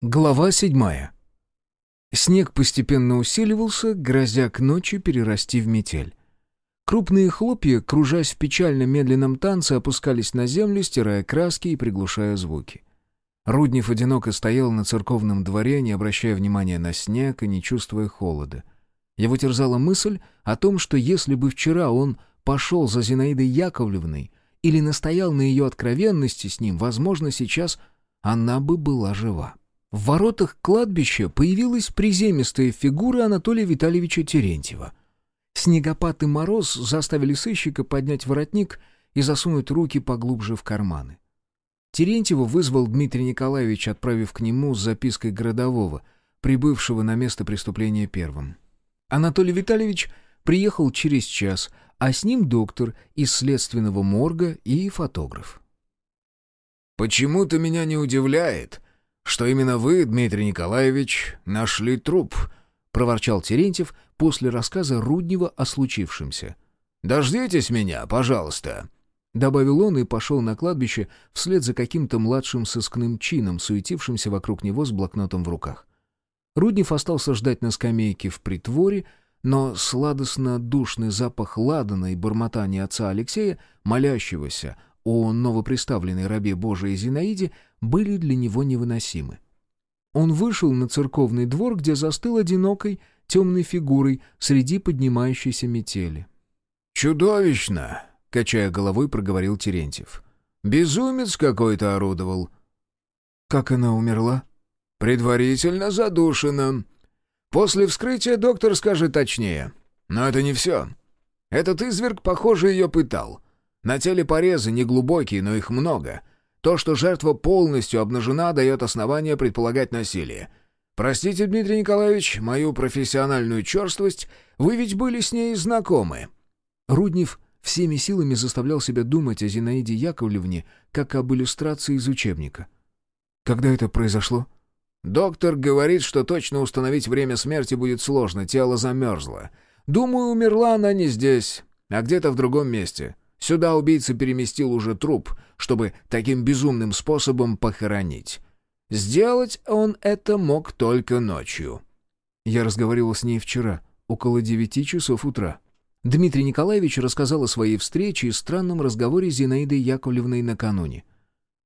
Глава седьмая. Снег постепенно усиливался, грозя к ночи перерасти в метель. Крупные хлопья, кружась в печально медленном танце, опускались на землю, стирая краски и приглушая звуки. Руднев одиноко стоял на церковном дворе, не обращая внимания на снег и не чувствуя холода. Его терзала мысль о том, что если бы вчера он пошел за Зинаидой Яковлевной или настоял на ее откровенности с ним, возможно, сейчас она бы была жива. В воротах кладбища появилась приземистая фигура Анатолия Витальевича Терентьева. Снегопад и мороз заставили сыщика поднять воротник и засунуть руки поглубже в карманы. Терентьева вызвал Дмитрий Николаевич, отправив к нему с запиской городового, прибывшего на место преступления первым. Анатолий Витальевич приехал через час, а с ним доктор из следственного морга и фотограф. «Почему-то меня не удивляет», что именно вы, Дмитрий Николаевич, нашли труп», — проворчал Терентьев после рассказа Руднева о случившемся. «Дождитесь меня, пожалуйста», — добавил он и пошел на кладбище вслед за каким-то младшим сыскным чином, суетившимся вокруг него с блокнотом в руках. Руднев остался ждать на скамейке в притворе, но сладостно-душный запах ладана и бормотания отца Алексея, молящегося о новоприставленной рабе Божией Зинаиде были для него невыносимы. Он вышел на церковный двор, где застыл одинокой, темной фигурой среди поднимающейся метели. «Чудовищно!» — качая головой, проговорил Терентьев. «Безумец какой-то орудовал». «Как она умерла?» «Предварительно задушена. После вскрытия доктор скажет точнее. Но это не все. Этот изверг, похоже, ее пытал. На теле порезы неглубокие, но их много. То, что жертва полностью обнажена, дает основание предполагать насилие. Простите, Дмитрий Николаевич, мою профессиональную черствость, вы ведь были с ней знакомы». Руднев всеми силами заставлял себя думать о Зинаиде Яковлевне как об иллюстрации из учебника. «Когда это произошло?» «Доктор говорит, что точно установить время смерти будет сложно, тело замерзло. Думаю, умерла она не здесь, а где-то в другом месте. Сюда убийца переместил уже труп, чтобы таким безумным способом похоронить. Сделать он это мог только ночью. Я разговаривал с ней вчера, около девяти часов утра. Дмитрий Николаевич рассказал о своей встрече и странном разговоре с Зинаидой Яковлевной накануне.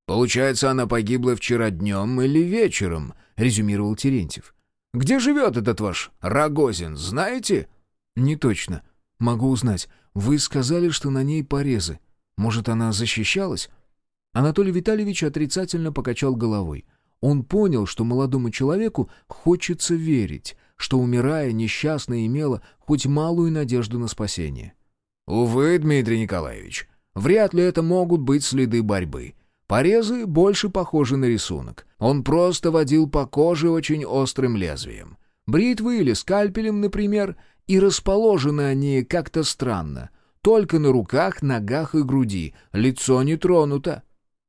«Получается, она погибла вчера днем или вечером», — резюмировал Терентьев. «Где живет этот ваш Рогозин, знаете?» «Не точно. Могу узнать. Вы сказали, что на ней порезы. Может, она защищалась?» Анатолий Витальевич отрицательно покачал головой. Он понял, что молодому человеку хочется верить, что, умирая, несчастная имела хоть малую надежду на спасение. «Увы, Дмитрий Николаевич, вряд ли это могут быть следы борьбы. Порезы больше похожи на рисунок. Он просто водил по коже очень острым лезвием. Бритвы или скальпелем, например, и расположены они как-то странно. Только на руках, ногах и груди, лицо не тронуто.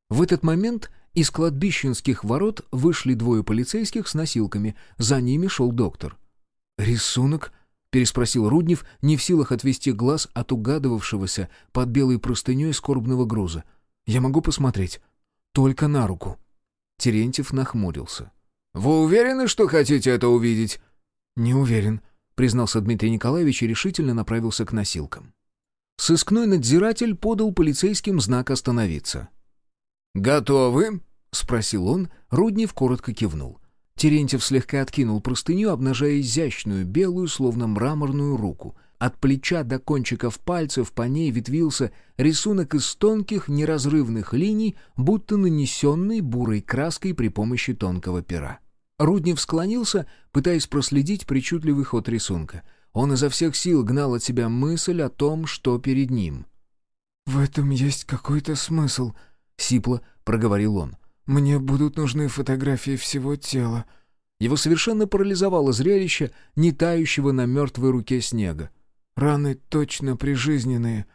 В этот момент из кладбищенских ворот вышли двое полицейских с носилками, за ними шел доктор. «Рисунок?» — переспросил Руднев, не в силах отвести глаз от угадывавшегося под белой простыней скорбного груза. «Я могу посмотреть?» «Только на руку». Терентьев нахмурился. «Вы уверены, что хотите это увидеть?» «Не уверен», — признался Дмитрий Николаевич и решительно направился к носилкам. Сыскной надзиратель подал полицейским знак «Остановиться». «Готовы?» — спросил он, Руднев коротко кивнул. Терентьев слегка откинул простыню, обнажая изящную, белую, словно мраморную руку. От плеча до кончиков пальцев по ней ветвился рисунок из тонких, неразрывных линий, будто нанесенный бурой краской при помощи тонкого пера. Руднев склонился, пытаясь проследить причудливый ход рисунка. Он изо всех сил гнал от себя мысль о том, что перед ним. «В этом есть какой-то смысл», — сипло проговорил он. «Мне будут нужны фотографии всего тела». Его совершенно парализовало зрелище не тающего на мертвой руке снега. «Раны точно прижизненные».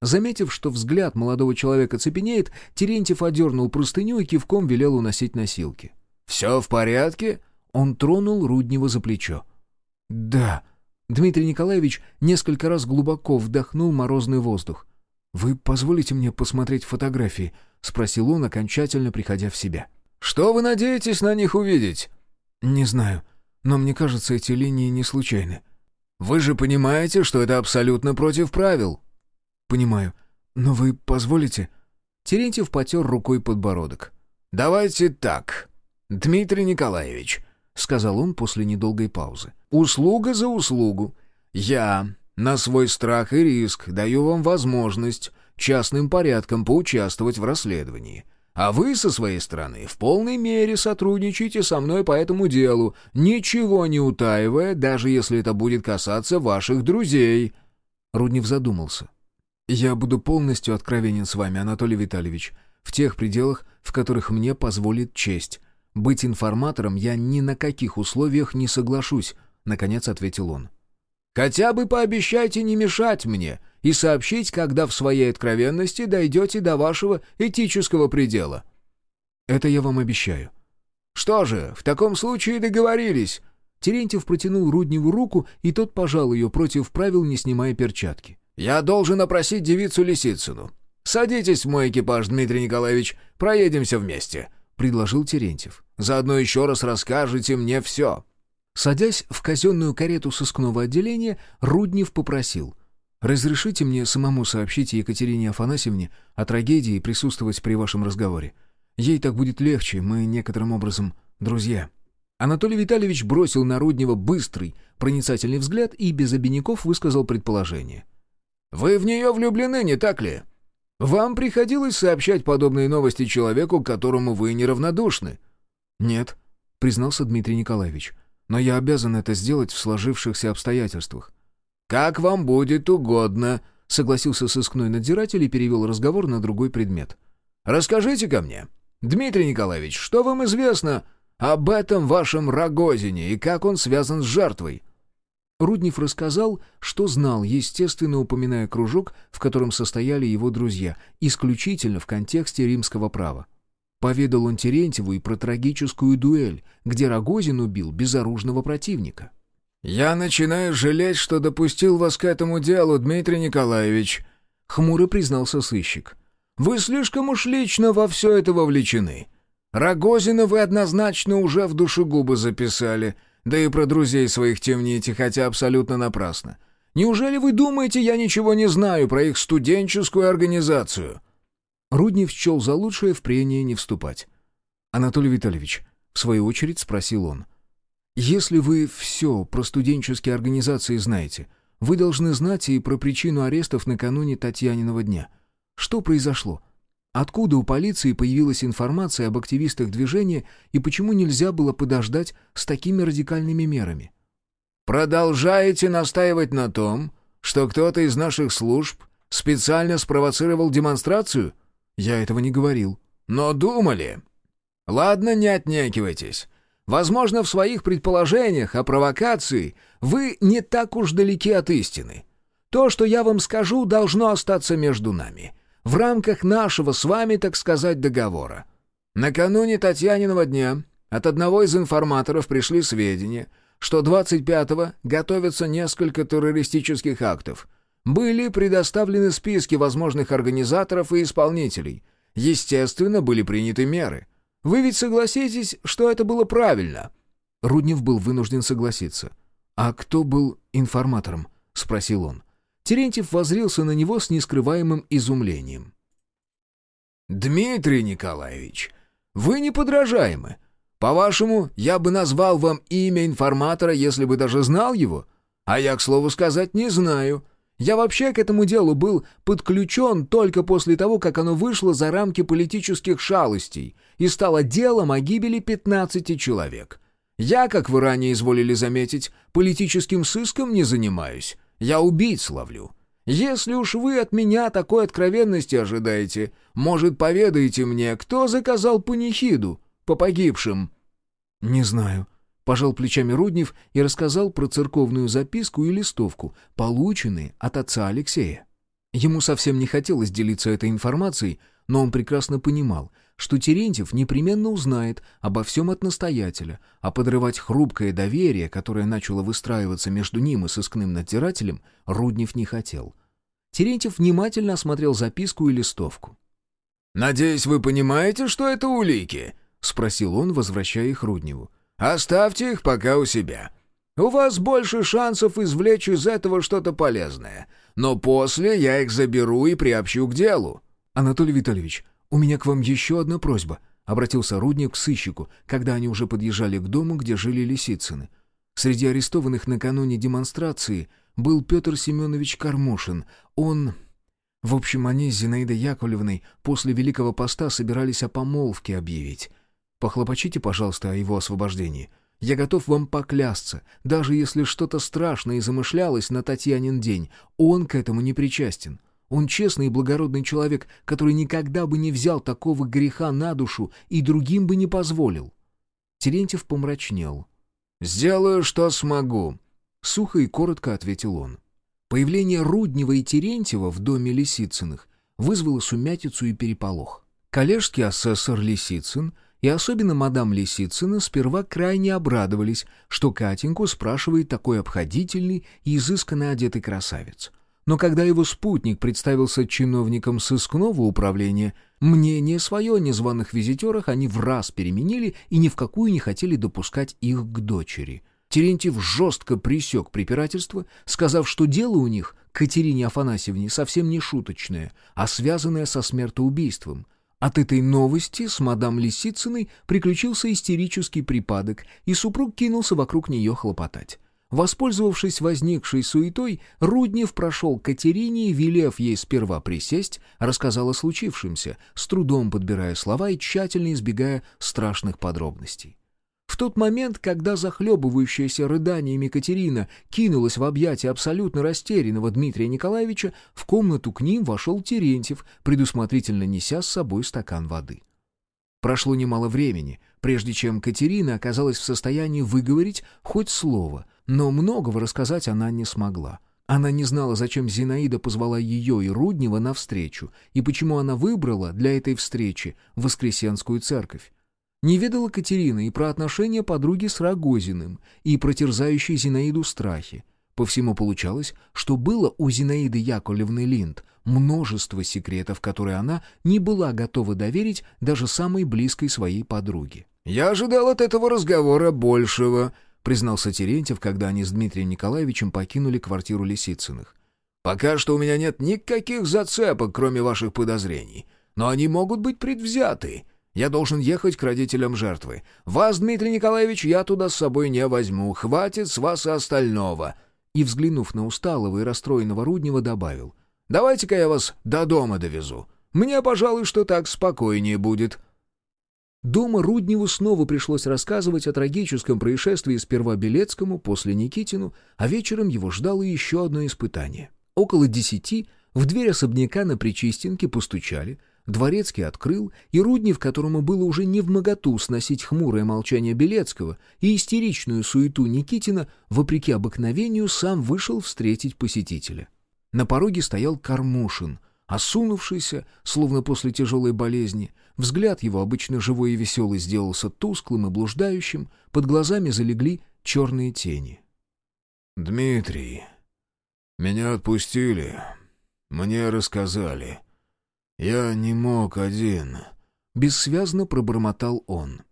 Заметив, что взгляд молодого человека цепенеет, Терентьев одернул простыню и кивком велел уносить носилки. «Все в порядке?» Он тронул Руднева за плечо. «Да». Дмитрий Николаевич несколько раз глубоко вдохнул морозный воздух. «Вы позволите мне посмотреть фотографии?» — спросил он, окончательно приходя в себя. Что вы надеетесь на них увидеть?» «Не знаю, но мне кажется, эти линии не случайны». «Вы же понимаете, что это абсолютно против правил?» «Понимаю. Но вы позволите?» Терентьев потер рукой подбородок. «Давайте так, Дмитрий Николаевич», — сказал он после недолгой паузы. «Услуга за услугу. Я на свой страх и риск даю вам возможность частным порядком поучаствовать в расследовании. А вы, со своей стороны, в полной мере сотрудничаете со мной по этому делу, ничего не утаивая, даже если это будет касаться ваших друзей». Руднев задумался. «Я буду полностью откровенен с вами, Анатолий Витальевич, в тех пределах, в которых мне позволит честь. Быть информатором я ни на каких условиях не соглашусь», — наконец ответил он. «Хотя бы пообещайте не мешать мне и сообщить, когда в своей откровенности дойдете до вашего этического предела». «Это я вам обещаю». «Что же, в таком случае договорились». Терентьев протянул Рудневу руку, и тот пожал ее против правил, не снимая перчатки. «Я должен опросить девицу Лисицыну. Садитесь в мой экипаж, Дмитрий Николаевич, проедемся вместе», — предложил Терентьев. «Заодно еще раз расскажете мне все». Садясь в казенную карету сыскного отделения, Руднев попросил. «Разрешите мне самому сообщить Екатерине Афанасьевне о трагедии и присутствовать при вашем разговоре. Ей так будет легче, мы некоторым образом друзья». Анатолий Витальевич бросил на Руднева быстрый, проницательный взгляд и без обиняков высказал предположение. «Вы в нее влюблены, не так ли? Вам приходилось сообщать подобные новости человеку, которому вы неравнодушны?» «Нет», — признался Дмитрий Николаевич, «но я обязан это сделать в сложившихся обстоятельствах». «Как вам будет угодно», — согласился сыскной надзиратель и перевел разговор на другой предмет. расскажите ко мне, Дмитрий Николаевич, что вам известно об этом вашем Рогозине и как он связан с жертвой?» Руднев рассказал, что знал, естественно упоминая кружок, в котором состояли его друзья, исключительно в контексте римского права. Поведал он Терентьеву и про трагическую дуэль, где Рогозин убил безоружного противника. «Я начинаю жалеть, что допустил вас к этому делу, Дмитрий Николаевич», — хмуро признался сыщик. «Вы слишком уж лично во все это вовлечены. Рогозина вы однозначно уже в душегубы записали, да и про друзей своих темните, хотя абсолютно напрасно. Неужели вы думаете, я ничего не знаю про их студенческую организацию?» Руднев счел за лучшее в прение не вступать. «Анатолий Витальевич», — в свою очередь спросил он, «если вы все про студенческие организации знаете, вы должны знать и про причину арестов накануне Татьяниного дня. Что произошло? Откуда у полиции появилась информация об активистах движения и почему нельзя было подождать с такими радикальными мерами? «Продолжаете настаивать на том, что кто-то из наших служб специально спровоцировал демонстрацию?» «Я этого не говорил». «Но думали». «Ладно, не отнекивайтесь. Возможно, в своих предположениях о провокации вы не так уж далеки от истины. То, что я вам скажу, должно остаться между нами» в рамках нашего с вами, так сказать, договора. Накануне Татьяниного дня от одного из информаторов пришли сведения, что 25-го готовятся несколько террористических актов. Были предоставлены списки возможных организаторов и исполнителей. Естественно, были приняты меры. Вы ведь согласитесь, что это было правильно?» Руднев был вынужден согласиться. «А кто был информатором?» — спросил он. Терентьев возрился на него с нескрываемым изумлением. «Дмитрий Николаевич, вы неподражаемы. По-вашему, я бы назвал вам имя информатора, если бы даже знал его? А я, к слову сказать, не знаю. Я вообще к этому делу был подключен только после того, как оно вышло за рамки политических шалостей и стало делом о гибели 15 человек. Я, как вы ранее изволили заметить, политическим сыском не занимаюсь. Я убийц ловлю. Если уж вы от меня такой откровенности ожидаете, может, поведаете мне, кто заказал панихиду по погибшим?» «Не знаю», — пожал плечами Руднев и рассказал про церковную записку и листовку, полученные от отца Алексея. Ему совсем не хотелось делиться этой информацией, но он прекрасно понимал, что Терентьев непременно узнает обо всем от настоятеля, а подрывать хрупкое доверие, которое начало выстраиваться между ним и сыскным надзирателем, Руднев не хотел. Терентьев внимательно осмотрел записку и листовку. «Надеюсь, вы понимаете, что это улики?» — спросил он, возвращая их Рудневу. «Оставьте их пока у себя. У вас больше шансов извлечь из этого что-то полезное. Но после я их заберу и приобщу к делу». «Анатолий Витальевич, у меня к вам еще одна просьба», — обратился Рудник к сыщику, когда они уже подъезжали к дому, где жили Лисицыны. Среди арестованных накануне демонстрации был Петр Семенович Кармушин. Он... В общем, они с Зинаидой Яковлевной после Великого Поста собирались о помолвке объявить. Похлопочите, пожалуйста, о его освобождении. Я готов вам поклясться, даже если что-то страшное замышлялось на Татьянин день, он к этому не причастен. Он честный и благородный человек, который никогда бы не взял такого греха на душу и другим бы не позволил. Терентьев помрачнел. «Сделаю, что смогу», — сухо и коротко ответил он. Появление Руднева и Терентьева в доме Лисицыных вызвало сумятицу и переполох. Коллежский асессор Лисицын и особенно мадам Лисицына сперва крайне обрадовались, что Катеньку спрашивает такой обходительный и изысканно одетый красавец. Но когда его спутник представился чиновником сыскного управления, мнение свое о незваных визитерах они в раз переменили и ни в какую не хотели допускать их к дочери. Терентьев жестко присек препирательство, сказав, что дело у них, Катерине Афанасьевне, совсем не шуточное, а связанное со смертоубийством. От этой новости с мадам Лисицыной приключился истерический припадок, и супруг кинулся вокруг нее хлопотать. Воспользовавшись возникшей суетой, Руднев прошел к Катерине велев ей сперва присесть, рассказал о случившемся, с трудом подбирая слова и тщательно избегая страшных подробностей. В тот момент, когда захлебывающаяся рыданиями Катерина кинулась в объятия абсолютно растерянного Дмитрия Николаевича, в комнату к ним вошел Терентьев, предусмотрительно неся с собой стакан воды. Прошло немало времени, прежде чем Катерина оказалась в состоянии выговорить хоть слово, но многого рассказать она не смогла. Она не знала, зачем Зинаида позвала ее и Руднева навстречу, и почему она выбрала для этой встречи Воскресенскую церковь. Не ведала Катерина и про отношения подруги с Рогозиным, и про терзающие Зинаиду страхи. По всему получалось, что было у Зинаиды Яковлевны Линд множество секретов, которые она не была готова доверить даже самой близкой своей подруге. «Я ожидал от этого разговора большего», — признался Терентьев, когда они с Дмитрием Николаевичем покинули квартиру Лисицыных. «Пока что у меня нет никаких зацепок, кроме ваших подозрений. Но они могут быть предвзяты. Я должен ехать к родителям жертвы. Вас, Дмитрий Николаевич, я туда с собой не возьму. Хватит с вас и остального». И, взглянув на усталого и расстроенного Руднева, добавил. «Давайте-ка я вас до дома довезу. Мне, пожалуй, что так спокойнее будет». Дома Рудневу снова пришлось рассказывать о трагическом происшествии сперва Белецкому, после Никитину, а вечером его ждало еще одно испытание. Около десяти в дверь особняка на Причистенке постучали — Дворецкий открыл, и Руднев, которому было уже не в моготу сносить хмурое молчание Белецкого и истеричную суету Никитина, вопреки обыкновению, сам вышел встретить посетителя. На пороге стоял Кармушин, осунувшийся, словно после тяжелой болезни. Взгляд его, обычно живой и веселый, сделался тусклым и блуждающим, под глазами залегли черные тени. «Дмитрий, меня отпустили, мне рассказали». «Я не мог один», — бессвязно пробормотал он.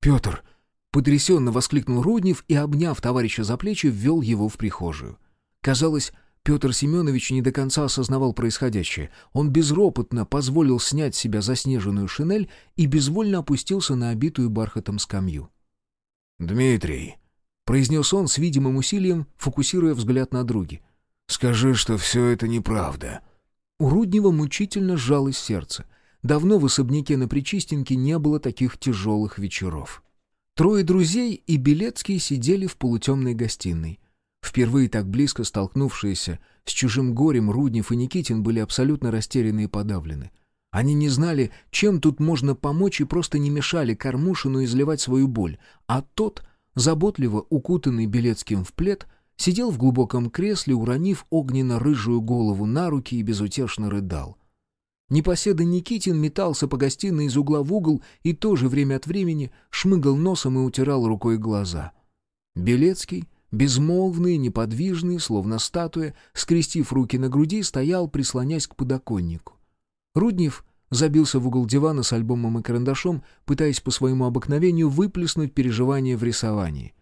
«Петр!» — потрясенно воскликнул Руднев и, обняв товарища за плечи, ввел его в прихожую. Казалось, Петр Семенович не до конца осознавал происходящее. Он безропотно позволил снять с себя заснеженную шинель и безвольно опустился на обитую бархатом скамью. «Дмитрий», — произнес он с видимым усилием, фокусируя взгляд на други, — «скажи, что все это неправда». У Руднева мучительно сжалось сердце. Давно в особняке на Причистенке не было таких тяжелых вечеров. Трое друзей и Белецкий сидели в полутемной гостиной. Впервые так близко столкнувшиеся с чужим горем Руднев и Никитин были абсолютно растеряны и подавлены. Они не знали, чем тут можно помочь и просто не мешали Кормушину изливать свою боль, а тот, заботливо укутанный Белецким в плед, сидел в глубоком кресле, уронив огненно-рыжую голову на руки и безутешно рыдал. Непоседа Никитин метался по гостиной из угла в угол и тоже время от времени шмыгал носом и утирал рукой глаза. Белецкий, безмолвный, неподвижный, словно статуя, скрестив руки на груди, стоял, прислонясь к подоконнику. Руднев забился в угол дивана с альбомом и карандашом, пытаясь по своему обыкновению выплеснуть переживания в рисовании.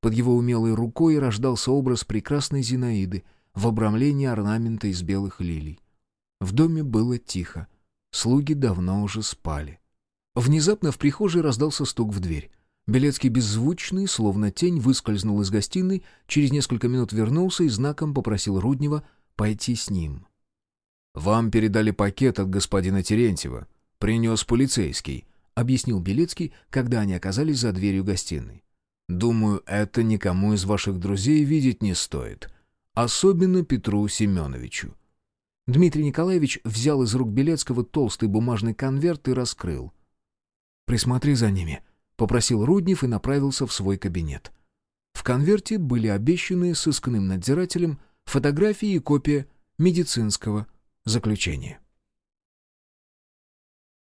Под его умелой рукой рождался образ прекрасной Зинаиды в обрамлении орнамента из белых лилий. В доме было тихо. Слуги давно уже спали. Внезапно в прихожей раздался стук в дверь. Белецкий беззвучный, словно тень, выскользнул из гостиной, через несколько минут вернулся и знаком попросил Руднева пойти с ним. «Вам передали пакет от господина Терентьева. Принес полицейский», — объяснил Белецкий, когда они оказались за дверью гостиной. «Думаю, это никому из ваших друзей видеть не стоит. Особенно Петру Семеновичу». Дмитрий Николаевич взял из рук Белецкого толстый бумажный конверт и раскрыл. «Присмотри за ними», — попросил Руднев и направился в свой кабинет. В конверте были обещанные сысканным надзирателем фотографии и копия медицинского заключения.